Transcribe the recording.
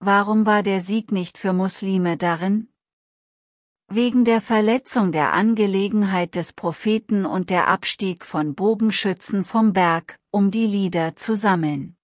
Warum war der Sieg nicht für Muslime darin? Wegen der Verletzung der Angelegenheit des Propheten und der Abstieg von Bogenschützen vom Berg, um die Lieder zu sammeln.